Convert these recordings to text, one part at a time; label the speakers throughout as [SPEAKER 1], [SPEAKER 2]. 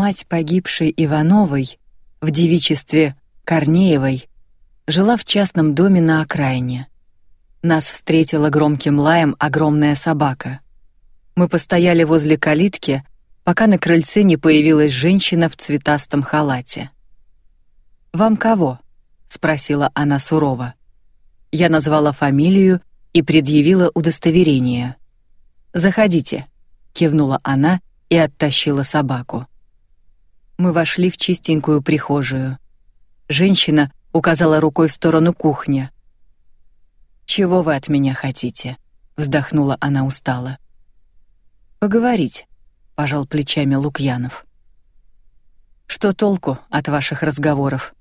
[SPEAKER 1] Мать погибшей Ивановой в девичестве Корнеевой жила в частном доме на окраине. Нас встретила громким лаем огромная собака. Мы постояли возле калитки, пока на крыльце не появилась женщина в цветастом халате. Вам кого? спросила она сурово. Я назвала фамилию и предъявила удостоверение. Заходите, кивнула она и оттащила собаку. Мы вошли в чистенькую прихожую. Женщина указала рукой в сторону кухни. Чего вы от меня хотите? вздохнула она устало. Поговорить, пожал плечами Лукьянов. Что толку от ваших разговоров?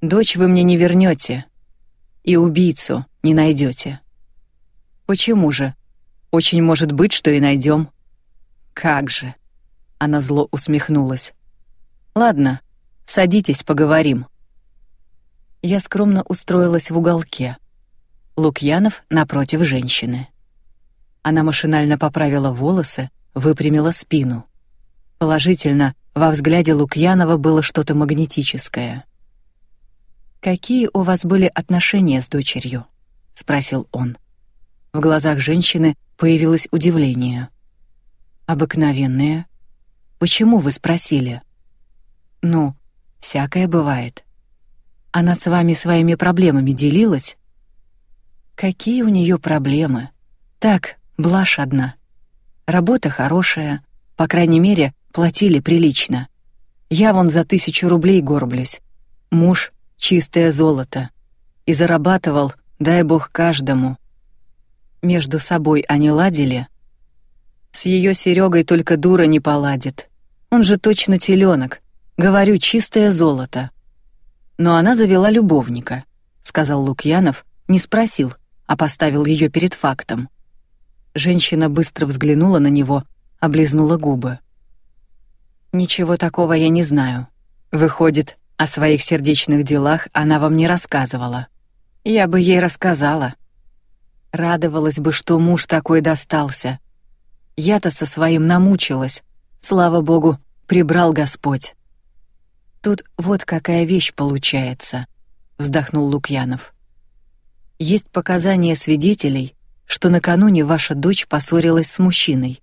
[SPEAKER 1] Дочь вы мне не вернете, и убийцу не найдете. Почему же? Очень может быть, что и найдем. Как же? Она зло усмехнулась. Ладно, садитесь, поговорим. Я скромно устроилась в уголке. Лукьянов напротив женщины. Она машинально поправила волосы, выпрямила спину. Положительно, во взгляде Лукьянова было что-то магнетическое. Какие у вас были отношения с дочерью? спросил он. В глазах женщины появилось удивление. Обыкновенные. Почему вы спросили? Ну, всякое бывает. Она с вами своими проблемами делилась? Какие у нее проблемы? Так, блажь одна. Работа хорошая, по крайней мере, платили прилично. Я вон за тысячу рублей горблюсь. Муж чистое золото, и зарабатывал, дай бог каждому. Между собой они ладили. С ее Серегой только дура не поладит. Он же точно теленок, говорю, чистое золото. Но она завела любовника, сказал Лукьянов, не спросил, а поставил ее перед фактом. Женщина быстро взглянула на него, облизнула губы. Ничего такого я не знаю. Выходит, о своих сердечных делах она вам не рассказывала. Я бы ей рассказала. Радовалась бы, что муж такой достался. Я-то со своим намучилась. Слава богу, прибрал Господь. Тут вот какая вещь получается, вздохнул Лукьянов. Есть показания свидетелей, что накануне ваша дочь поссорилась с мужчиной.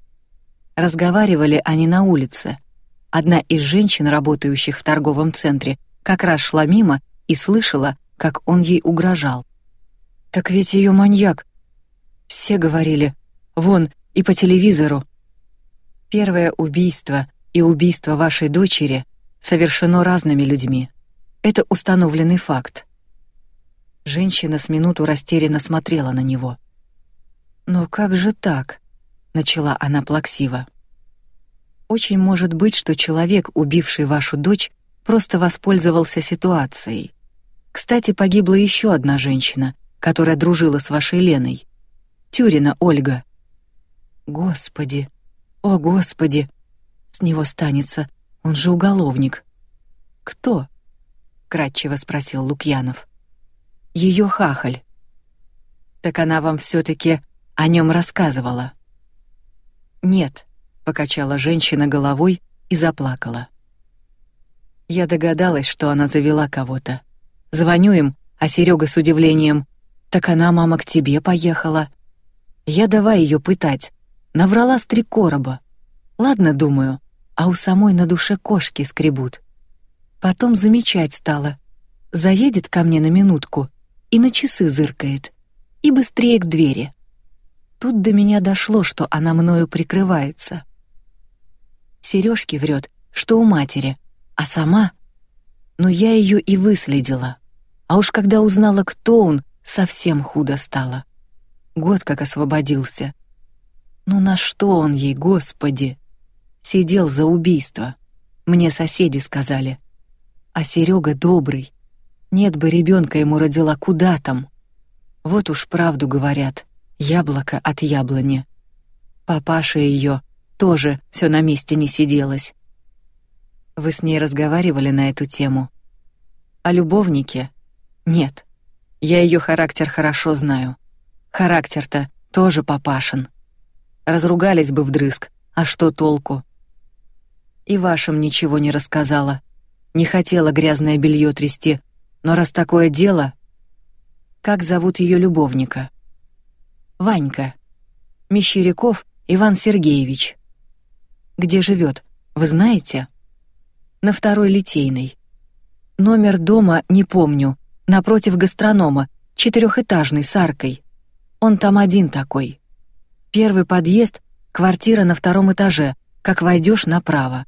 [SPEAKER 1] Разговаривали они на улице. Одна из женщин, работающих в торговом центре, как раз шла мимо и слышала, как он ей угрожал. Так ведь ее маньяк. Все говорили, вон и по телевизору. Первое убийство и убийство вашей дочери совершено разными людьми. Это установленный факт. Женщина с минуту растерянно смотрела на него. Но как же так? начала она плаксиво. Очень может быть, что человек, убивший вашу дочь, просто воспользовался ситуацией. Кстати, погибла еще одна женщина, которая дружила с вашей Леной. Тюрина Ольга. Господи, о господи, с него станется, он же уголовник. Кто? кратчево спросил Лукьянов. Ее хахаль. Так она вам все-таки о нем рассказывала? Нет, покачала женщина головой и заплакала. Я догадалась, что она завела кого-то. Звоню им, а Серега с удивлением: "Так она, мама, к тебе поехала". Я давай ее пытать. Наврала с три короба. Ладно, думаю, а у самой на душе кошки скребут. Потом замечать стала. Заедет ко мне на минутку и на часы зыркает. И быстрее к двери. Тут до меня дошло, что она мною прикрывается. Сережки врет, что у матери, а сама... Но я ее и выследила. А уж когда узнала, кто он, совсем худо стало. Год как освободился. Ну на что он ей, Господи? Сидел за убийство. Мне соседи сказали. А Серега добрый. Нет бы ребенка ему родила, куда там? Вот уж правду говорят. Яблоко от яблони. Папаша ее тоже все на месте не сиделось. Вы с ней разговаривали на эту тему? О любовнике? Нет. Я ее характер хорошо знаю. Характер-то тоже папашин. Разругались бы вдрызг, а что толку? И вашим ничего не рассказала. Не хотела грязное белье трясти, но раз такое дело... Как зовут ее любовника? Ванька. Мещеряков Иван Сергеевич. Где живет, вы знаете? На второй Литейной. Номер дома не помню, напротив гастронома, четырехэтажный с аркой. Он там один такой. Первый подъезд, квартира на втором этаже, как войдешь направо.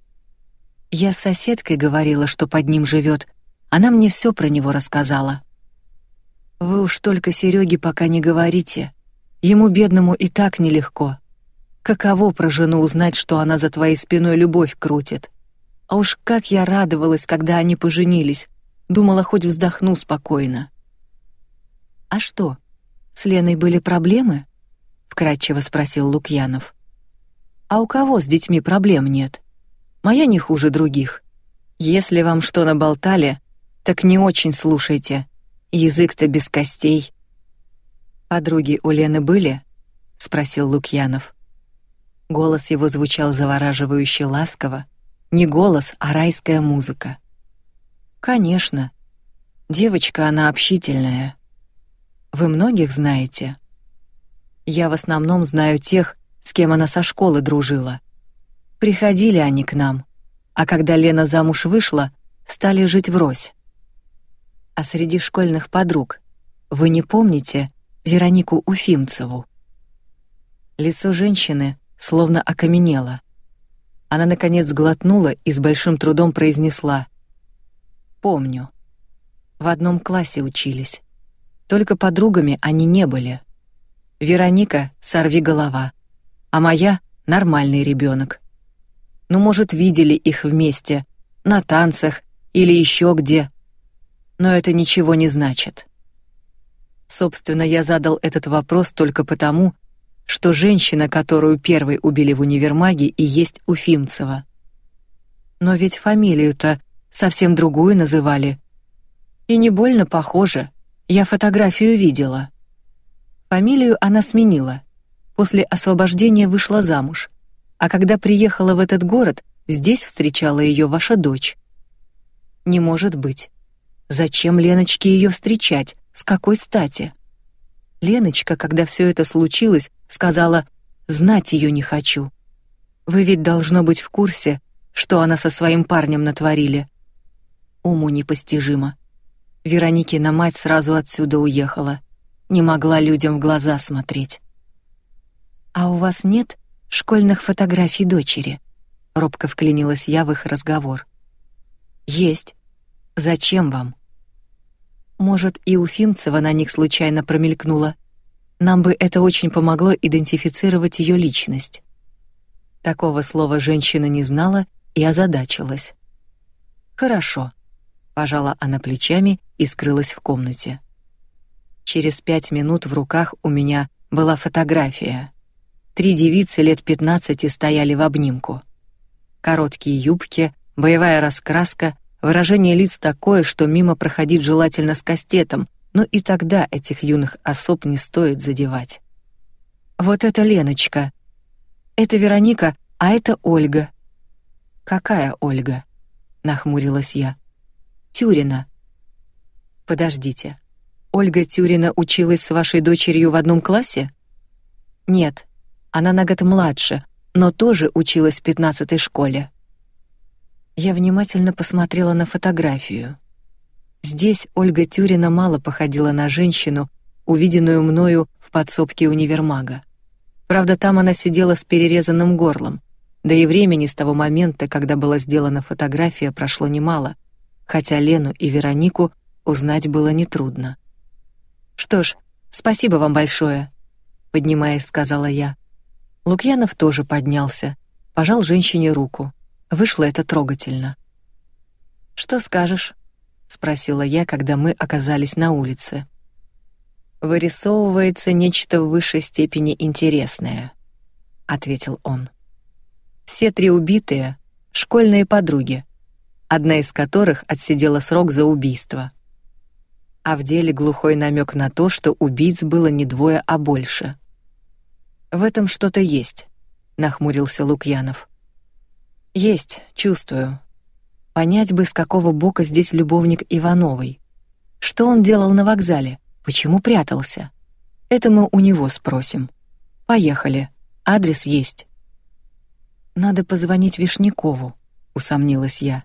[SPEAKER 1] Я с соседкой говорила, что под ним живет. Она мне все про него рассказала. Вы уж только Сереге пока не говорите. Ему бедному и так нелегко. Каково про жену узнать, что она за твоей спиной любовь крутит? А уж как я радовалась, когда они поженились. Думала, хоть вздохну спокойно. А что? С Леной были проблемы? вкратчиво спросил Лукьянов. А у кого с детьми проблем нет? Моя не хуже других. Если вам что наболтали, так не очень слушайте. Язык-то без костей. Подруги у Лены были? спросил Лукьянов. Голос его звучал завораживающе ласково, не голос, а райская музыка. Конечно. Девочка она общительная. Вы многих знаете? Я в основном знаю тех, с кем она со школы дружила. Приходили они к нам, а когда Лена замуж вышла, стали жить врозь. А среди школьных подруг вы не помните Веронику Уфимцеву? Лицо женщины словно окаменела. Она наконец глотнула и с большим трудом произнесла: "Помню. В одном классе учились. Только подругами они не были. Вероника сорви голова, а моя нормальный ребенок. Ну, может, видели их вместе на танцах или еще где. Но это ничего не значит. Собственно, я задал этот вопрос только потому, что женщина, которую первой убили в универмаге, и есть Уфимцева. Но ведь фамилию-то совсем другую называли. И не больно похоже. Я фотографию видела. Фамилию она сменила. После освобождения вышла замуж. А когда приехала в этот город, здесь встречала ее ваша дочь. Не может быть. Зачем Леночке ее встречать? С какой стати? Леночка, когда все это случилось, сказала: "Знать ее не хочу". Вы ведь должно быть в курсе, что она со своим парнем натворили. Уму непостижимо. Вероникина мать сразу отсюда уехала, не могла людям в глаза смотреть. А у вас нет школьных фотографий дочери? Робко вклинилась я в их разговор. Есть. Зачем вам? Может, и у Фимцева на них случайно промелькнула. Нам бы это очень помогло идентифицировать ее личность. Такого слова женщина не знала и озадачилась. Хорошо, пожала она плечами и скрылась в комнате. Через пять минут в руках у меня была фотография. Три девицы лет пятнадцати стояли в обнимку. Короткие юбки, боевая раскраска, Выражение лиц такое, что мимо проходить желательно с кастетом, но и тогда этих юных особ не стоит задевать. Вот это Леночка. Это Вероника, а это Ольга. Какая Ольга? нахмурилась я. Тюрина. Подождите. Ольга Тюрина училась с вашей дочерью в одном классе? Нет. Она на год младше, но тоже училась в пятнадцатой школе. Я внимательно посмотрела на фотографию. Здесь Ольга Тюрина мало походила на женщину, увиденную мною в подсобке универмага. Правда, там она сидела с перерезанным горлом. Да и времени с того момента, когда была сделана фотография, прошло немало, хотя Лену и Веронику узнать было нетрудно. Что ж, спасибо вам большое, поднимаясь, сказала я. Лукьянов тоже поднялся, пожал женщине руку. Вышло это трогательно. Что скажешь? спросила я, когда мы оказались на улице. Вырисовывается нечто в высшей степени интересное, ответил он. Все три убитые школьные подруги, одна из которых отсидела срок за убийство. А в деле глухой намек на то, что убийц было не двое, а больше. В этом что-то есть, нахмурился Лукьянов. Есть, чувствую. Понять бы, с какого бока здесь любовник Ивановой. Что он делал на вокзале? Почему прятался? Это мы у него спросим. Поехали. Адрес есть. Надо позвонить Вишнякову, усомнилась я.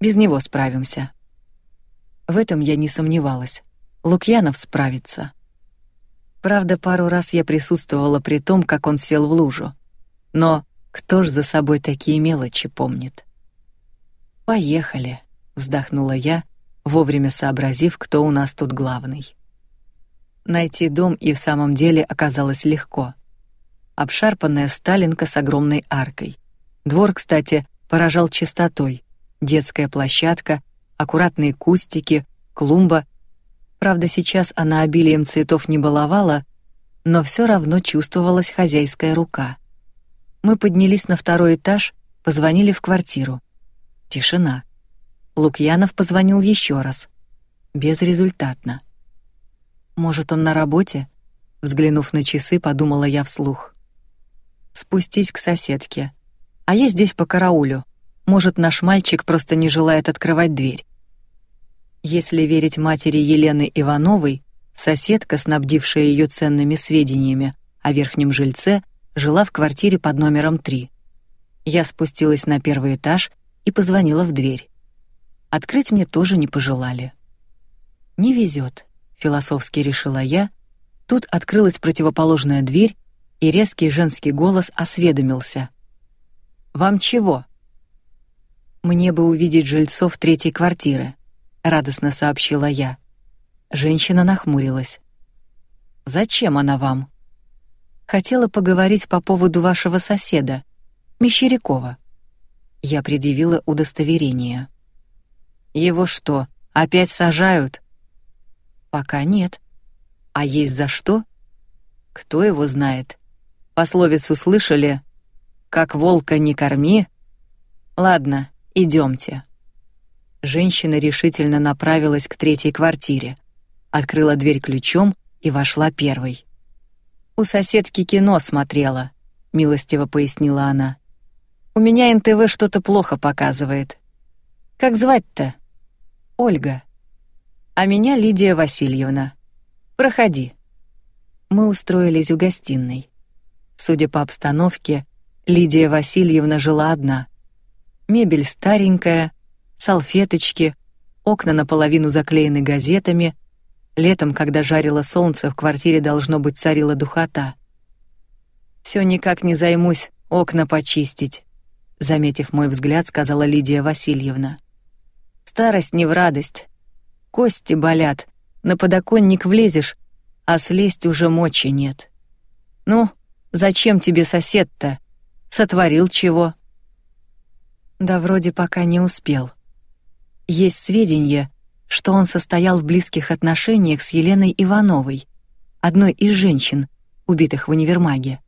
[SPEAKER 1] Без него справимся. В этом я не сомневалась. Лукьянов справится. Правда, пару раз я присутствовала при том, как он сел в лужу. Но кто ж за собой такие мелочи помнит? Поехали, вздохнула я, вовремя сообразив, кто у нас тут главный. Найти дом и в самом деле оказалось легко. Обшарпанная сталинка с огромной аркой. Двор, кстати, поражал чистотой. Детская площадка, аккуратные кустики, клумба. Правда, сейчас она обилием цветов не баловала, но все равно чувствовалась хозяйская рука. Мы поднялись на второй этаж, позвонили в квартиру. Тишина. Лукьянов позвонил еще раз. Безрезультатно. Может, он на работе? Взглянув на часы, подумала я вслух. Спустись к соседке. А я здесь по караулю. Может, наш мальчик просто не желает открывать дверь. Если верить матери Елены Ивановой, соседка, снабдившая ее ценными сведениями о верхнем жильце, жила в квартире под номером 3. Я спустилась на первый этаж и позвонила в дверь. Открыть мне тоже не пожелали. Не везет, философски решила я. Тут открылась противоположная дверь, и резкий женский голос осведомился: "Вам чего?" Мне бы увидеть жильцов третьей квартиры, радостно сообщила я. Женщина нахмурилась. Зачем она вам? Хотела поговорить по поводу вашего соседа, Мещерякова. Я предъявила удостоверение. Его что, опять сажают? Пока нет. А есть за что? Кто его знает? Пословицу слышали: как волка не корми. Ладно, Идемте. Женщина решительно направилась к третьей квартире, открыла дверь ключом и вошла первой. У соседки кино смотрела, милостиво пояснила она. У меня НТВ что-то плохо показывает. Как звать-то? Ольга. А меня Лидия Васильевна. Проходи. Мы устроились в гостиной. Судя по обстановке, Лидия Васильевна жила одна. Мебель старенькая, салфеточки, окна наполовину заклеены газетами. Летом, когда жарило солнце, в квартире должно быть царила духота. Все никак не займусь окна почистить, заметив мой взгляд, сказала Лидия Васильевна. Старость не в радость. Кости болят, на подоконник влезешь, а слезть уже мочи нет. Ну, зачем тебе сосед-то? Сотворил чего? Да вроде пока не успел. Есть сведения, что он состоял в близких отношениях с Еленой Ивановой, одной из женщин, убитых в универмаге.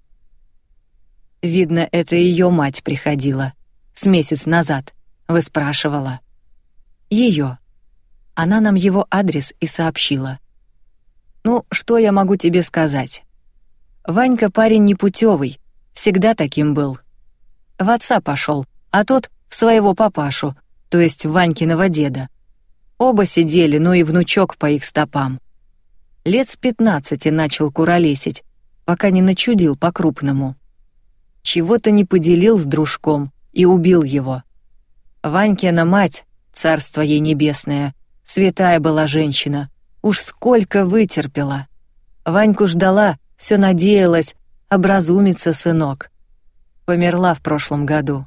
[SPEAKER 1] Видно, это ее мать приходила с месяц назад, вы спрашивала. Ее. Она нам его адрес и сообщила. Ну, что я могу тебе сказать? Ванька парень непутевый, всегда таким был. В отца пошел, а тот в своего папашу, то есть Ванькиного деда. Оба сидели, ну и внучок по их стопам. Лет с пятнадцати начал куролесить, пока не начудил по-крупному. Чего-то не поделил с дружком и убил его. Ванькина мать, царство ей небесное, святая была женщина, уж сколько вытерпела. Ваньку ждала, все надеялась, образумится сынок. Померла в прошлом году.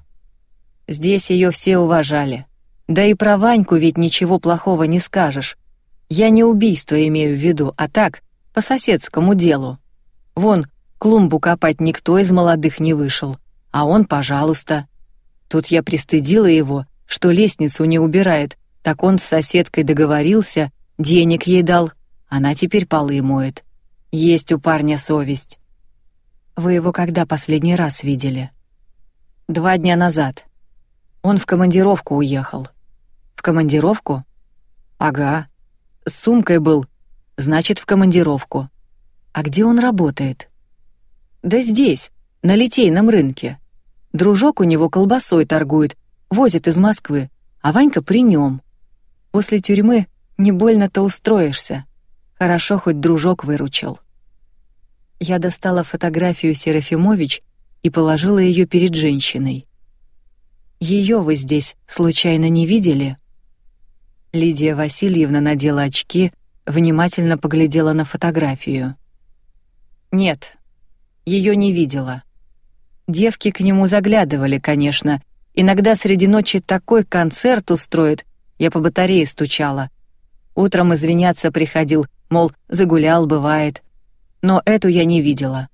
[SPEAKER 1] Здесь ее все уважали. Да и про Ваньку ведь ничего плохого не скажешь. Я не убийство имею в виду, а так, по соседскому делу. Вон, клумбу копать никто из молодых не вышел, а он, пожалуйста. Тут я пристыдила его, что лестницу не убирает, так он с соседкой договорился, денег ей дал, она теперь полы моет. Есть у парня совесть. Вы его когда последний раз видели? Два дня назад. Он в командировку уехал. Командировку? Ага. С сумкой был. Значит, в командировку. А где он работает? Да здесь, на литейном рынке. Дружок у него колбасой торгует, возит из Москвы, а Ванька при нем. После тюрьмы не больно-то устроишься. Хорошо, хоть дружок выручил. Я достала фотографию Серафимович и положила ее перед женщиной. Ее вы здесь случайно не видели? Лидия Васильевна надела очки, внимательно поглядела на фотографию. Нет, ее не видела. Девки к нему заглядывали, конечно. Иногда среди ночи такой концерт устроит, я по батарее стучала. Утром извиняться приходил, мол, загулял, бывает. Но эту я не видела.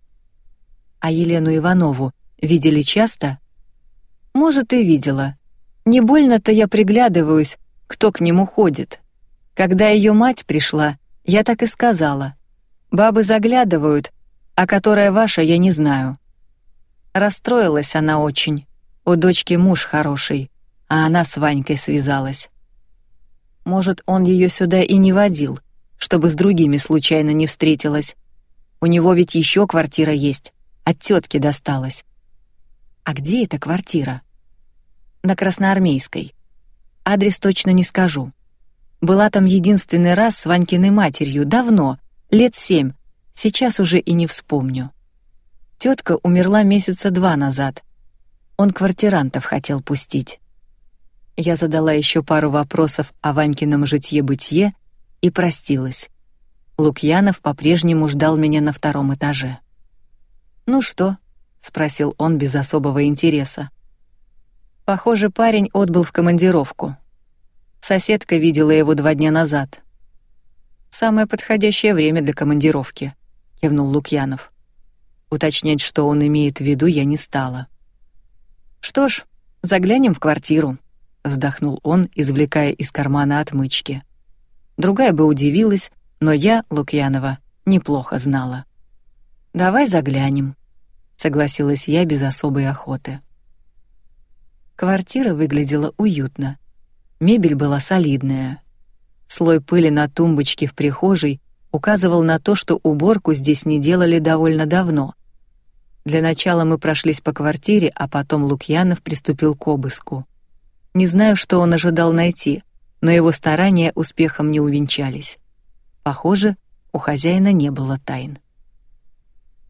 [SPEAKER 1] А Елену Иванову видели часто? Может, и видела. Не больно-то я приглядываюсь, кто к нему ходит. Когда ее мать пришла, я так и сказала. Бабы заглядывают, а которая ваша, я не знаю. Расстроилась она очень. У дочки муж хороший, а она с Ванькой связалась. Может, он ее сюда и не водил, чтобы с другими случайно не встретилась. У него ведь еще квартира есть, от тетки досталась. А где эта квартира? На Красноармейской. Адрес точно не скажу. Была там единственный раз с Ванькиной матерью, давно, лет семь, сейчас уже и не вспомню. Тетка умерла месяца два назад. Он квартирантов хотел пустить. Я задала еще пару вопросов о Ванькином житье-бытие и простилась. Лукьянов по-прежнему ждал меня на втором этаже. «Ну что?» — спросил он без особого интереса. Похоже, парень отбыл в командировку. Соседка видела его два дня назад. «Самое подходящее время для командировки», — кивнул Лукьянов. Уточнять, что он имеет в виду, я не стала. «Что ж, заглянем в квартиру», — вздохнул он, извлекая из кармана отмычки. Другая бы удивилась, но я, Лукьянова, неплохо знала. «Давай заглянем», — согласилась я без особой охоты. Квартира выглядела уютно. Мебель была солидная. Слой пыли на тумбочке в прихожей указывал на то, что уборку здесь не делали довольно давно. Для начала мы прошлись по квартире, а потом Лукьянов приступил к обыску. Не знаю, что он ожидал найти, но его старания успехом не увенчались. Похоже, у хозяина не было тайн.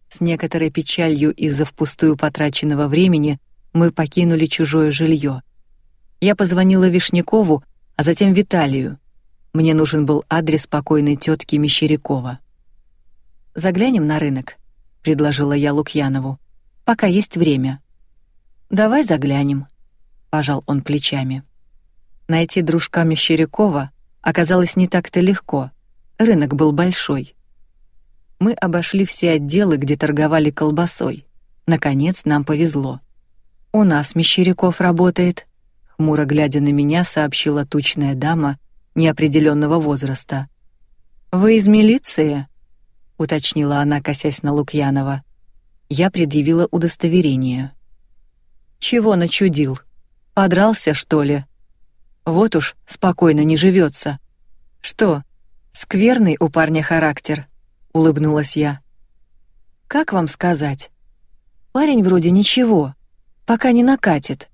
[SPEAKER 1] С некоторой печалью из-за впустую потраченного времени мы покинули чужое жилье. Я позвонила Вишнякову, а затем Виталию. Мне нужен был адрес покойной тетки Мещерякова. Заглянем на рынок предложила я Лукьянову. Пока есть время. Давай заглянем, пожал он плечами. Найти дружка Мещерякова оказалось не так-то легко. Рынок был большой. Мы обошли все отделы, где торговали колбасой. Наконец нам повезло. У нас Мещеряков работает, хмуро глядя на меня, сообщила тучная дама неопределенного возраста. Вы из милиции? уточнила она, косясь на Лукьянова. Я предъявила удостоверение. Чего начудил? Подрался, что ли? Вот уж спокойно не живется. Что? Скверный у парня характер, улыбнулась я. Как вам сказать? Парень вроде ничего, пока не накатит.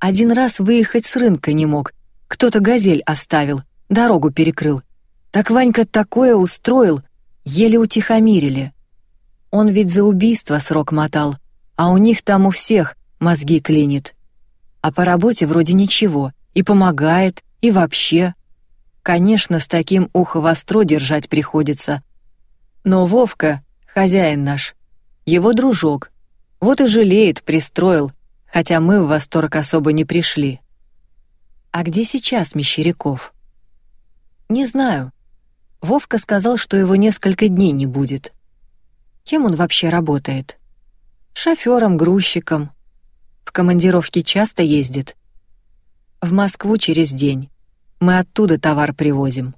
[SPEAKER 1] Один раз выехать с рынка не мог, кто-то газель оставил, дорогу перекрыл. Так Ванька такое устроил, еле утихомирили. Он ведь за убийство срок мотал, а у них там у всех мозги клинит. А по работе вроде ничего, и помогает, и вообще. Конечно, с таким ухо востро держать приходится. Но Вовка, хозяин наш, его дружок, вот и жалеет, пристроил, хотя мы в восторг особо не пришли. А где сейчас Мещеряков? Не знаю. Вовка сказал, что его несколько дней не будет. Кем он вообще работает? Шофером, грузчиком. В командировке часто ездит. В Москву через день. Мы оттуда товар привозим.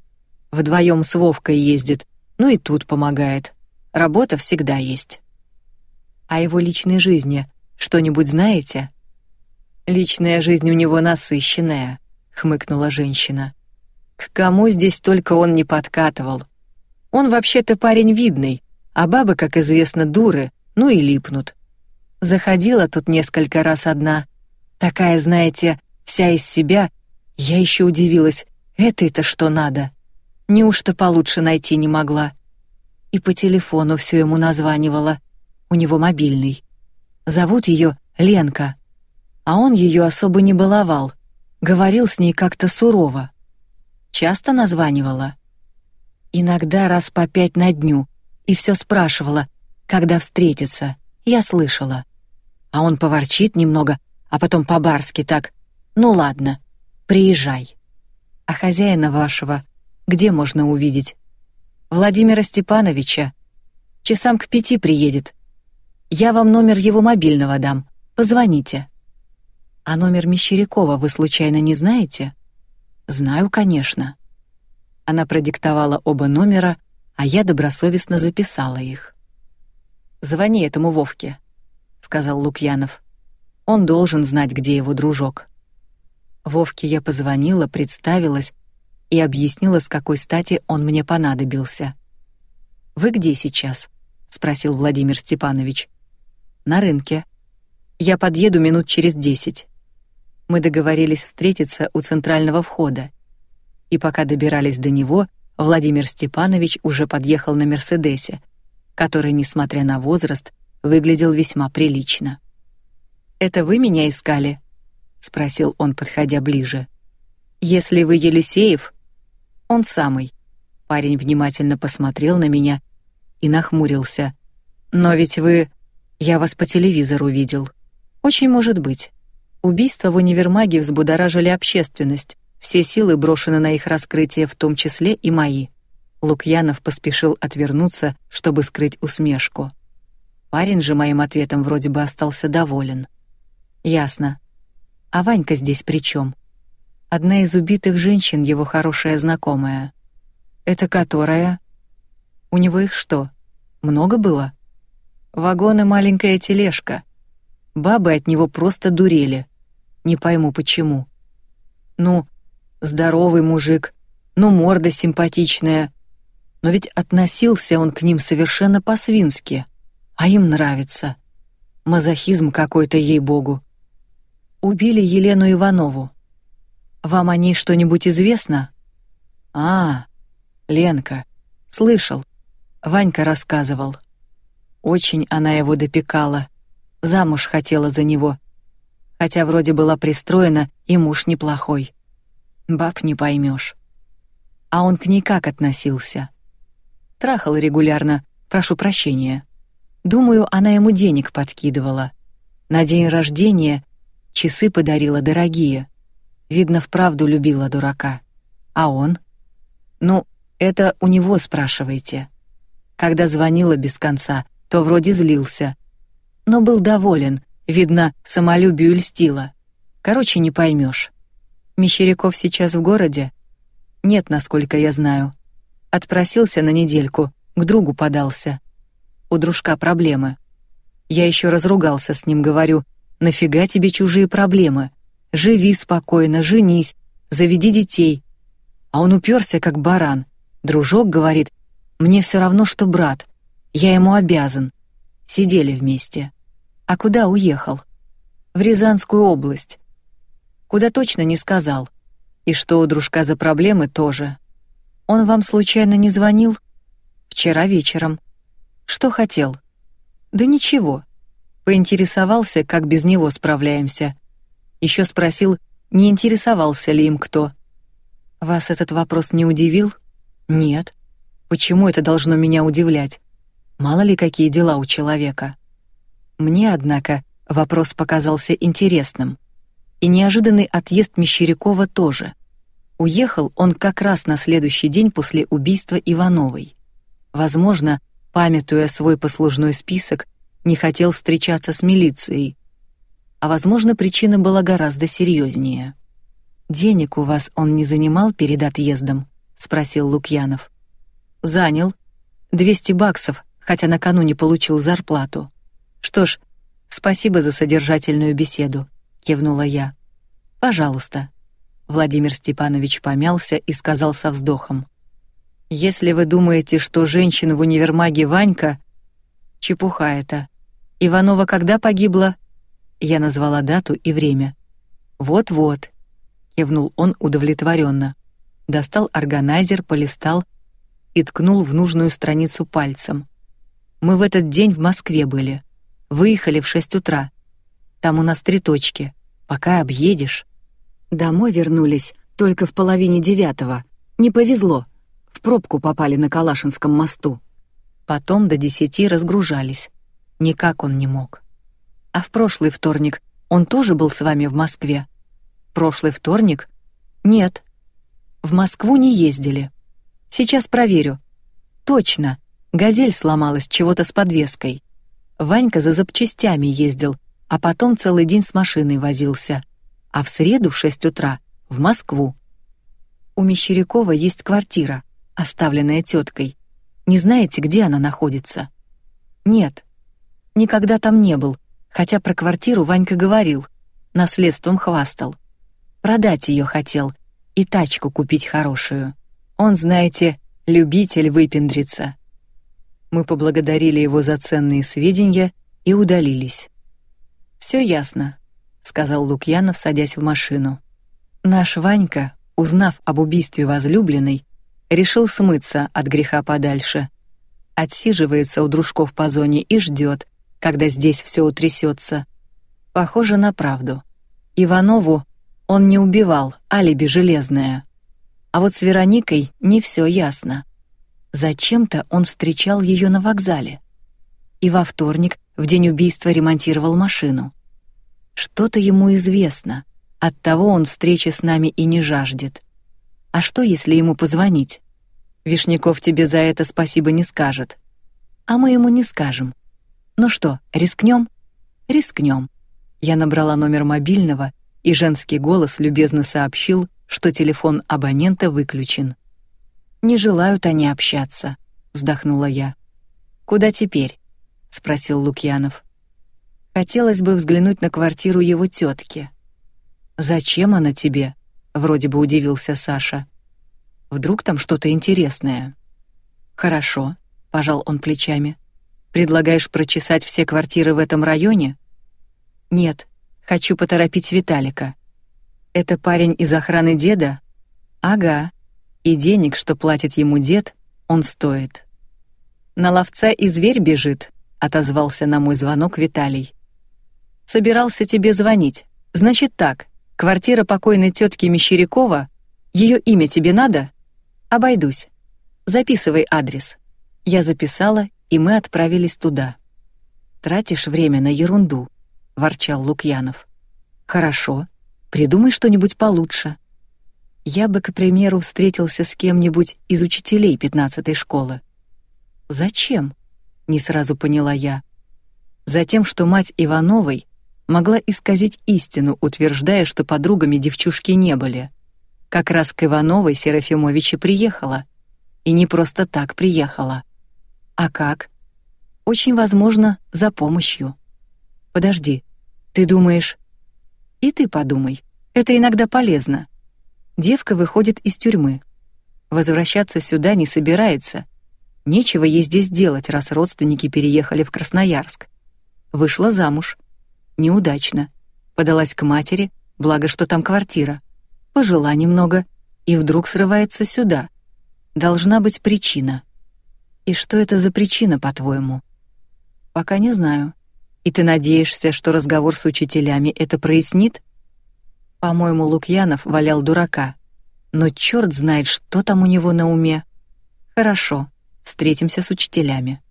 [SPEAKER 1] Вдвоем с Вовкой ездит, ну и тут помогает. Работа всегда есть. О его личной жизни что-нибудь знаете? Личная жизнь у него насыщенная, хмыкнула женщина. К кому здесь только он не подкатывал. Он вообще-то парень видный, а бабы, как известно, дуры, ну и липнут. Заходила тут несколько раз одна. Такая, знаете, вся из себя. Я еще удивилась, это-то что надо? Неужто получше найти не могла? И по телефону все ему названивала. У него мобильный. Зовут ее Ленка. А он ее особо не баловал. Говорил с ней как-то сурово. Часто названивала. Иногда раз по пять на дню. И все спрашивала, когда встретиться. Я слышала а он поворчит немного, а потом по-барски так: "Ну ладно, приезжай". А хозяина вашего где можно увидеть? Владимира Степановича. Часам к пяти приедет. Я вам номер его мобильного дам. Позвоните. А номер Мещерякова вы случайно не знаете? Знаю, конечно. Она продиктовала оба номера, а я добросовестно записала их. Звони этому Вовке сказал Лукьянов. Он должен знать, где его дружок. Вовке я позвонила, представилась и объяснила, с какой стати он мне понадобился. Вы где сейчас? спросил Владимир Степанович. На рынке. Я подъеду минут через десять. Мы договорились встретиться у центрального входа. И пока добирались до него, Владимир Степанович уже подъехал на Мерседесе, который, несмотря на возраст, выглядел весьма прилично. «Это вы меня искали?» — спросил он, подходя ближе. «Если вы Елисеев...» «Он самый». Парень внимательно посмотрел на меня и нахмурился. «Но ведь вы... Я вас по телевизору видел. Очень может быть. Убийства в универмаге взбудоражили общественность. Все силы брошены на их раскрытие, в том числе и мои». Лукьянов поспешил отвернуться, чтобы скрыть усмешку. Парень же моим ответом вроде бы остался доволен. Ясно. А Ванька здесь при чем? Одна из убитых женщин его хорошая знакомая. Это которая? У него их что? Много было? Вагон и маленькая тележка. Бабы от него просто дурели. Не пойму почему. Ну, здоровый мужик, ну морда симпатичная. Но ведь относился он к ним совершенно по-свински а им нравится. Мазохизм какой-то ей-богу. Убили Елену Иванову. Вам о ней что-нибудь известно? А, Ленка, слышал. Ванька рассказывал. Очень она его допекала. Замуж хотела за него. Хотя вроде была пристроена, и муж неплохой. Баб не поймешь. А он к ней как относился? Трахал регулярно, прошу прощения. Думаю, она ему денег подкидывала. На день рождения часы подарила дорогие. Видно, вправду любила дурака. А он? Ну, это у него спрашивайте. Когда звонила без конца, то вроде злился. Но был доволен, видно, самолюбию льстило. Короче, не поймешь. Мещеряков сейчас в городе? Нет, насколько я знаю. Отпросился на недельку, к другу подался у дружка проблемы. Я еще разругался с ним, говорю, нафига тебе чужие проблемы? Живи спокойно, женись, заведи детей. А он уперся, как баран. Дружок говорит, мне все равно, что брат. Я ему обязан. Сидели вместе. А куда уехал? В Рязанскую область. Куда точно не сказал. И что у дружка за проблемы тоже. Он вам случайно не звонил? Вчера вечером. Что хотел? Да ничего. Поинтересовался, как без него справляемся. Еще спросил, не интересовался ли им кто. Вас этот вопрос не удивил? Нет. Почему это должно меня удивлять? Мало ли какие дела у человека. Мне, однако, вопрос показался интересным. И неожиданный отъезд Мещерякова тоже. Уехал он как раз на следующий день после убийства Ивановой. Возможно, памятуя свой послужной список, не хотел встречаться с милицией. А возможно, причина была гораздо серьезнее. Денег у вас он не занимал перед отъездом, спросил Лукьянов. Занял 200 баксов, хотя накануне получил зарплату. Что ж, спасибо за содержательную беседу, кивнула я. Пожалуйста. Владимир Степанович помялся и сказал со вздохом: если вы думаете, что женщина в универмаге Ванька, чепуха это. Иванова когда погибла? Я назвала дату и время. Вот-вот, кивнул он удовлетворенно. Достал органайзер, полистал и ткнул в нужную страницу пальцем. Мы в этот день в Москве были. Выехали в шесть утра. Там у нас три точки. Пока объедешь. Домой вернулись только в половине девятого. Не повезло. В пробку попали на Калашинском мосту. Потом до десяти разгружались. Никак он не мог. А в прошлый вторник он тоже был с вами в Москве? Прошлый вторник? Нет. В Москву не ездили. Сейчас проверю. Точно. Газель сломалась чего-то с подвеской. Ванька за запчастями ездил, а потом целый день с машиной возился. А в среду в шесть утра в Москву. У Мещерякова есть квартира, оставленная теткой. Не знаете, где она находится? Нет. Никогда там не был, хотя про квартиру Ванька говорил, наследством хвастал. Продать ее хотел и тачку купить хорошую. Он, знаете, любитель выпендриться. Мы поблагодарили его за ценные сведения и удалились. Все ясно, сказал Лукьянов, садясь в машину. Наш Ванька, узнав об убийстве возлюбленной, решил смыться от греха подальше. Отсиживается у дружков по зоне и ждет, когда здесь все утрясется. Похоже на правду. Иванову он не убивал, алиби железное. А вот с Вероникой не все ясно. Зачем-то он встречал ее на вокзале. И во вторник, в день убийства, ремонтировал машину. Что-то ему известно, оттого он встречи с нами и не жаждет. А что, если ему позвонить? Вишняков тебе за это спасибо не скажет. А мы ему не скажем. Ну что, рискнем? Рискнем. Я набрала номер мобильного, и женский голос любезно сообщил, что телефон абонента выключен. Не желают они общаться, вздохнула я. Куда теперь? спросил Лукьянов. Хотелось бы взглянуть на квартиру его тетки. Зачем она тебе? Вроде бы удивился Саша. Вдруг там что-то интересное. Хорошо, пожал он плечами. Предлагаешь прочесать все квартиры в этом районе? Нет, хочу поторопить Виталика. Это парень из охраны деда? Ага. И денег, что платит ему дед, он стоит. На ловца и зверь бежит, отозвался на мой звонок Виталий. Собирался тебе звонить. Значит так, квартира покойной тетки Мещерякова, ее имя тебе надо? Обойдусь. Записывай адрес. Я записала, и мы отправились туда. Тратишь время на ерунду, ворчал Лукьянов. Хорошо, придумай что-нибудь получше. Я бы, к примеру, встретился с кем-нибудь из учителей пятнадцатой школы. Зачем? Не сразу поняла я. Затем, что мать Ивановой могла исказить истину, утверждая, что подругами девчушки не были. Как раз к Ивановой Серафимович и приехала. И не просто так приехала. А как? Очень возможно, за помощью. Подожди, ты думаешь... И ты подумай, это иногда полезно. Девка выходит из тюрьмы. Возвращаться сюда не собирается. Нечего ей здесь делать, раз родственники переехали в Красноярск. Вышла замуж. Неудачно. Подалась к матери, благо что там квартира пожила немного и вдруг срывается сюда. Должна быть причина. И что это за причина, по-твоему? Пока не знаю. И ты надеешься, что разговор с учителями это прояснит? По-моему, Лукьянов валял дурака. Но черт знает, что там у него на уме. Хорошо, встретимся с учителями.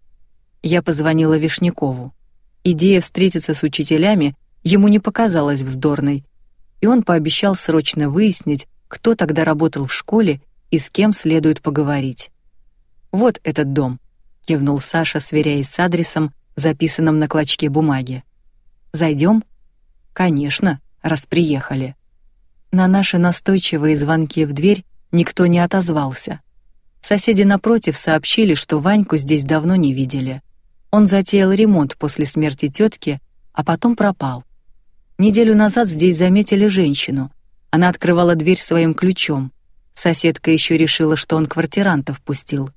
[SPEAKER 1] Я позвонила Вишнякову. Идея встретиться с учителями ему не показалась вздорной, и он пообещал срочно выяснить, кто тогда работал в школе и с кем следует поговорить. «Вот этот дом», — кивнул Саша, сверяясь с адресом, записанным на клочке бумаги. «Зайдем?» «Конечно, раз приехали». На наши настойчивые звонки в дверь никто не отозвался. Соседи напротив сообщили, что Ваньку здесь давно не видели. Он затеял ремонт после смерти тетки, а потом пропал. Неделю назад здесь заметили женщину. Она открывала дверь своим ключом. Соседка еще решила, что он квартирантов пустил.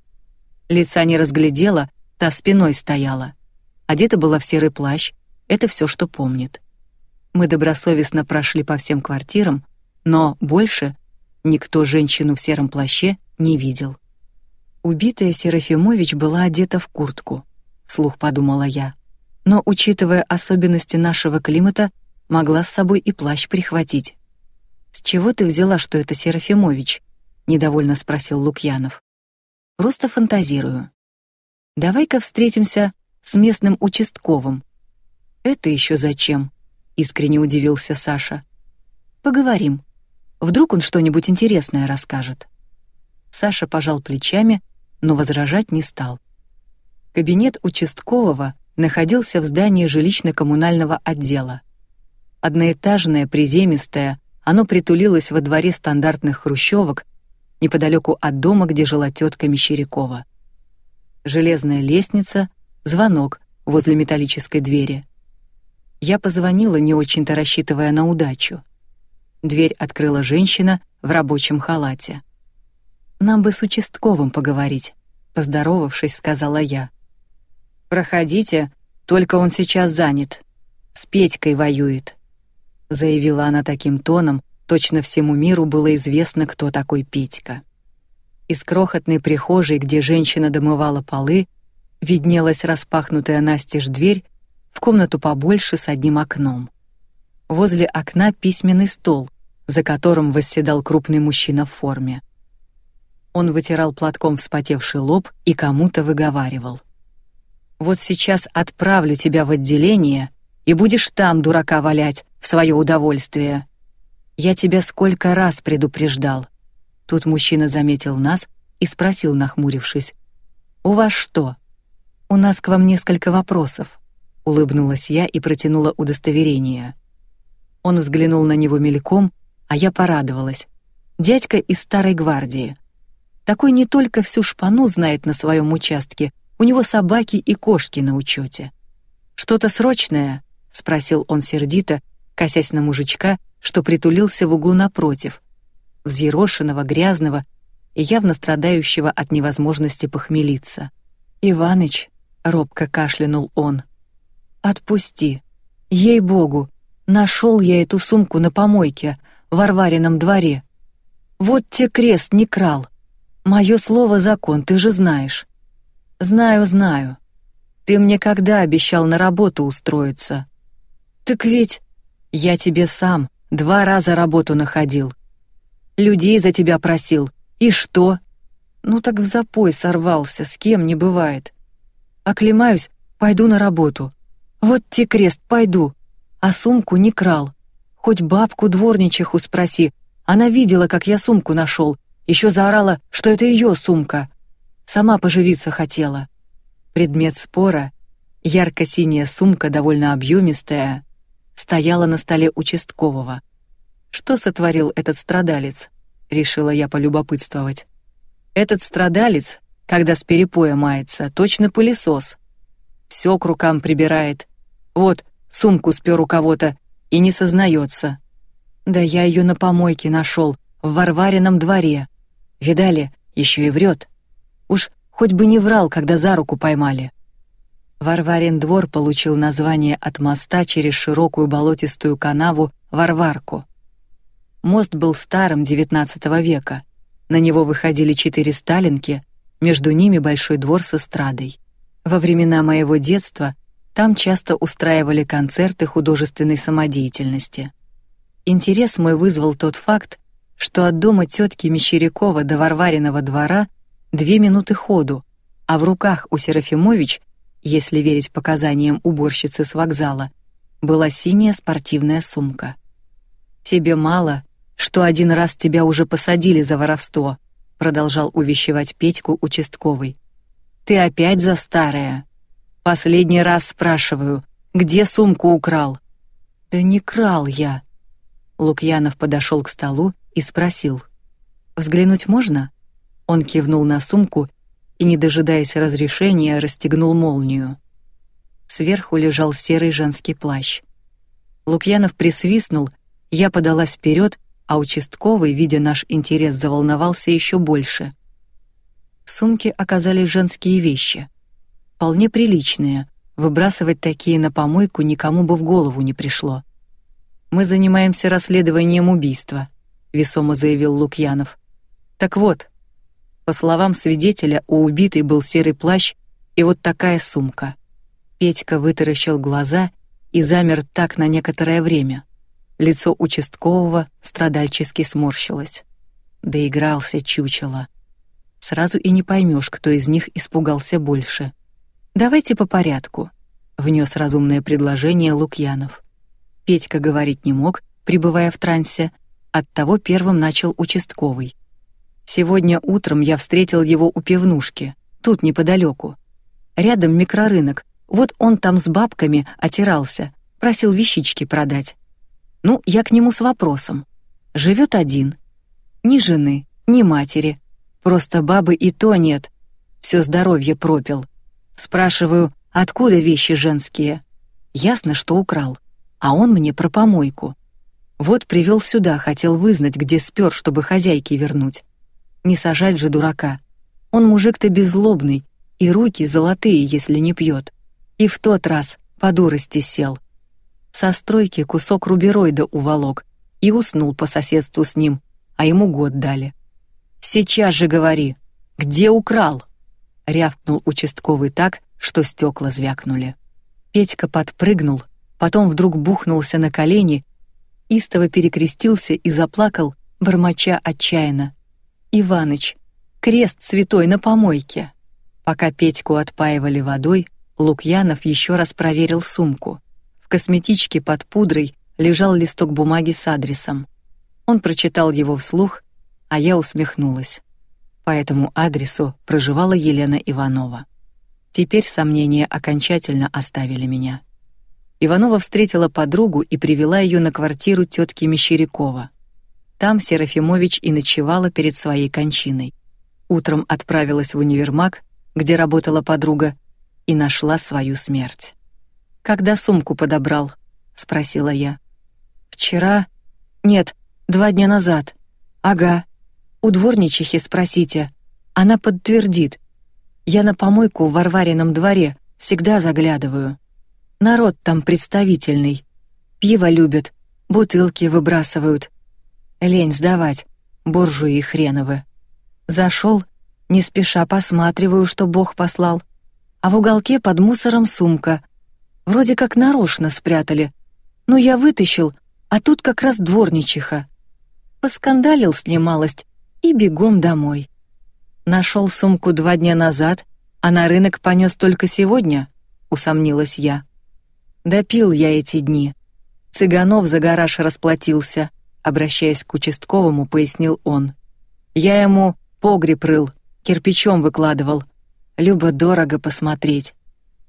[SPEAKER 1] Лица не разглядела, та спиной стояла. одета была в серый плащ, это все, что помнит. Мы добросовестно прошли по всем квартирам, но больше никто женщину в сером плаще не видел. Убитая Серафимович была одета в куртку, вслух подумала я. Но, учитывая особенности нашего климата, могла с собой и плащ прихватить. С чего ты взяла, что это Серафимович? недовольно спросил Лукьянов. Просто фантазирую. Давай-ка встретимся с местным участковым. Это еще зачем? Искренне удивился Саша. Поговорим. Вдруг он что-нибудь интересное расскажет. Саша пожал плечами, но возражать не стал. Кабинет участкового находился в здании жилищно-коммунального отдела. Одноэтажное, приземистое, оно притулилось во дворе стандартных хрущевок неподалеку от дома, где жила тетка Мещерякова. Железная лестница, звонок возле металлической двери. Я позвонила, не очень-то рассчитывая на удачу. Дверь открыла женщина в рабочем халате. Нам бы с участковым поговорить, поздоровавшись, сказала я. Проходите, только он сейчас занят. С Петькой воюет, заявила она таким тоном, точно всему миру было известно, кто такой Петька. Из крохотной прихожей, где женщина домывала полы, виднелась распахнутая настежь дверь в комнату побольше с одним окном. Возле окна письменный стол, за которым восседал крупный мужчина в форме. Он вытирал платком вспотевший лоб и кому-то выговаривал. «Вот сейчас отправлю тебя в отделение, и будешь там дурака валять в свое удовольствие. Я тебя сколько раз предупреждал». Тут мужчина заметил нас и спросил, нахмурившись, «У вас что?» «У нас к вам несколько вопросов», — улыбнулась я и протянула удостоверение. Он взглянул на него мельком, а я порадовалась. Дядька из старой гвардии. Такой не только всю шпану знает на своем участке, у него собаки и кошки на учете. Что-то срочное? спросил он сердито, косясь на мужичка, что притулился в углу напротив, взъерошенного, грязного и явно страдающего от невозможности похмелиться. Иваныч, робко кашлянул он. Отпусти. Ей богу, нашел я эту сумку на помойке в Варварином дворе. Вот те крест не крал. Мое слово закон, ты же знаешь. Знаю, знаю. Ты мне когда обещал на работу устроиться? Так ведь я тебе сам два раза работу находил. Людей за тебя просил. И что? Ну так в запой сорвался, с кем не бывает. Оклемаюсь, пойду на работу. Вот те крест, пойду. А сумку не крал. Хоть бабку дворничиху спроси, она видела, как я сумку нашел, еще заорала, что это ее сумка. Сама поживиться хотела. Предмет спора, ярко-синяя сумка, довольно объемистая, стояла на столе участкового. Что сотворил этот страдалец? Решила я полюбопытствовать. Этот страдалец, когда с перепоя мается, точно пылесос. Все к рукам прибирает. Вот, сумку спер у кого-то и не сознается. Да я ее на помойке нашел, в Варварином дворе. Видали, еще и врет. Уж хоть бы не врал, когда за руку поймали. Варварин двор получил название от моста через широкую болотистую канаву Варварку. Мост был старым XIX века. На него выходили четыре сталинки, между ними большой двор с эстрадой. Во времена моего детства там часто устраивали концерты художественной самодеятельности. Интерес мой вызвал тот факт, что от дома тетки Мещерякова до Варвариного двора две минуты ходу, а в руках у Серафимович, если верить показаниям уборщицы с вокзала, была синяя спортивная сумка. Тебе мало, что один раз тебя уже посадили за воровство, продолжал увещевать Петьку участковый. Ты опять за старое. Последний раз спрашиваю, где сумку украл? Да не крал я. Лукьянов подошел к столу и спросил: "Взглянуть можно?" Он кивнул на сумку и, не дожидаясь разрешения, расстегнул молнию. Сверху лежал серый женский плащ. Лукьянов присвистнул, я подалась вперед, а участковый, видя наш интерес, заволновался еще больше. В сумке оказались женские вещи, вполне приличные, Выбрасывать такие на помойку никому бы в голову не пришло. Мы занимаемся расследованием убийства, весомо заявил Лукьянов. Так вот, по словам свидетеля, у убитой был серый плащ и вот такая сумка. Петька вытаращил глаза и замер так на некоторое время. Лицо участкового страдальчески сморщилось. Доигрался чучело. Сразу и не поймешь, кто из них испугался больше. Давайте по порядку, внес разумное предложение Лукьянов. Петька говорить не мог, пребывая в трансе, оттого первым начал участковый. Сегодня утром я встретил его у пивнушки, тут неподалеку. Рядом микрорынок, вот он там с бабками отирался, просил вещички продать. Ну, я к нему с вопросом. Живет один. Ни жены, ни матери. Просто бабы и то нет. Все здоровье пропил. Спрашиваю, откуда вещи женские? Ясно, что украл. А он мне про помойку. Вот привел сюда, хотел вызнать, где спер, чтобы хозяйке вернуть. Не сажать же дурака. Он мужик-то беззлобный, и руки золотые, если не пьет. И в тот раз по дурости сел. Со стройки кусок рубероида уволок и уснул по соседству с ним, а ему год дали. Сейчас же говори, где украл? Рявкнул участковый так, что стекла звякнули. Петька подпрыгнул, потом вдруг бухнулся на колени, истово перекрестился и заплакал, бормоча отчаянно: "Иваныч, крест святой на помойке". Пока Петьку отпаивали водой, Лукьянов еще раз проверил сумку. В косметичке под пудрой лежал листок бумаги с адресом. Он прочитал его вслух, а я усмехнулась. По этому адресу проживала Елена Иванова. Теперь сомнения окончательно оставили меня. Иванова встретила подругу и привела ее на квартиру тетки Мещерякова. Там Серафимович и ночевала перед своей кончиной. Утром отправилась в универмаг, где работала подруга, и нашла свою смерть. Когда сумку подобрал? спросила я. Вчера? Нет, два дня назад. Ага. У дворничихи спросите, она подтвердит. Я на помойку в Варварином дворе всегда заглядываю. Народ там представительный. Пиво любят, бутылки выбрасывают. Лень сдавать, буржуи хреновы. Зашел, не спеша посматриваю, что Бог послал. А в уголке под мусором сумка. Вроде как нарочно спрятали. Ну я вытащил, а тут как раз дворничиха. Поскандалил с ней малость и бегом домой. Нашел сумку два дня назад, а на рынок понес только сегодня, усомнилась я. Допил я эти дни. Цыганов за гараж расплатился, обращаясь к участковому, пояснил он. Я ему погреб рыл, кирпичом выкладывал. Любо дорого посмотреть.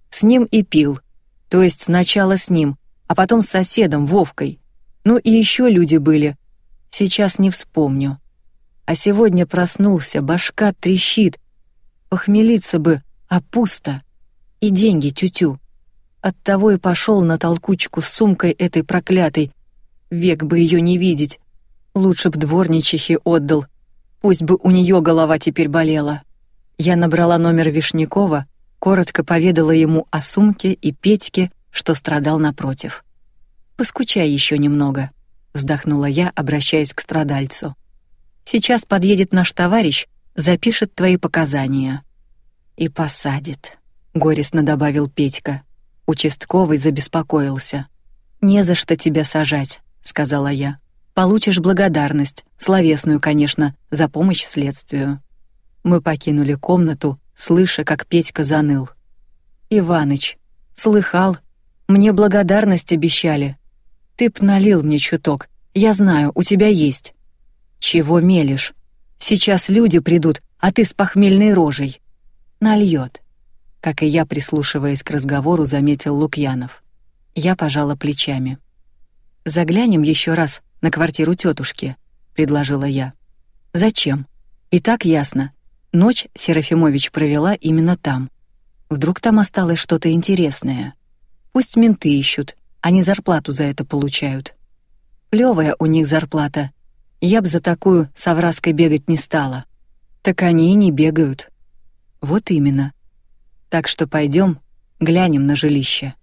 [SPEAKER 1] С ним и пил, то есть сначала с ним, а потом с соседом Вовкой. Ну и еще люди были. Сейчас не вспомню. А сегодня проснулся, башка трещит. Похмелиться бы, а пусто. И деньги тютю. Оттого и пошел на толкучку с сумкой этой проклятой. Век бы ее не видеть. Лучше б дворничихе отдал. Пусть бы у нее голова теперь болела. Я набрала номер Вишнякова, коротко поведала ему о сумке и Петьке, что страдал напротив. Поскучай еще немного, вздохнула я, обращаясь к страдальцу. Сейчас подъедет наш товарищ, запишет твои показания. И посадит, горестно добавил Петька. Участковый забеспокоился. Не за что тебя сажать, сказала я. Получишь благодарность, словесную, конечно, за помощь следствию. Мы покинули комнату, слыша, как Петька заныл. Иваныч, слыхал? Мне благодарность обещали. Ты б налил мне чуток. Я знаю, у тебя есть. Чего мелешь? Сейчас люди придут, а ты с похмельной рожей. Нальет. Как и я, прислушиваясь к разговору, заметил Лукьянов. Я пожала плечами. Заглянем еще раз на квартиру тетушки, предложила я. Зачем? И так ясно. Ночь Серафимович провела именно там. Вдруг там осталось что-то интересное. Пусть менты ищут, они зарплату за это получают. Плевая у них зарплата, я б за такую с Авраской бегать не стала. Так они и не бегают. Вот именно. Так что пойдем, глянем на жилище.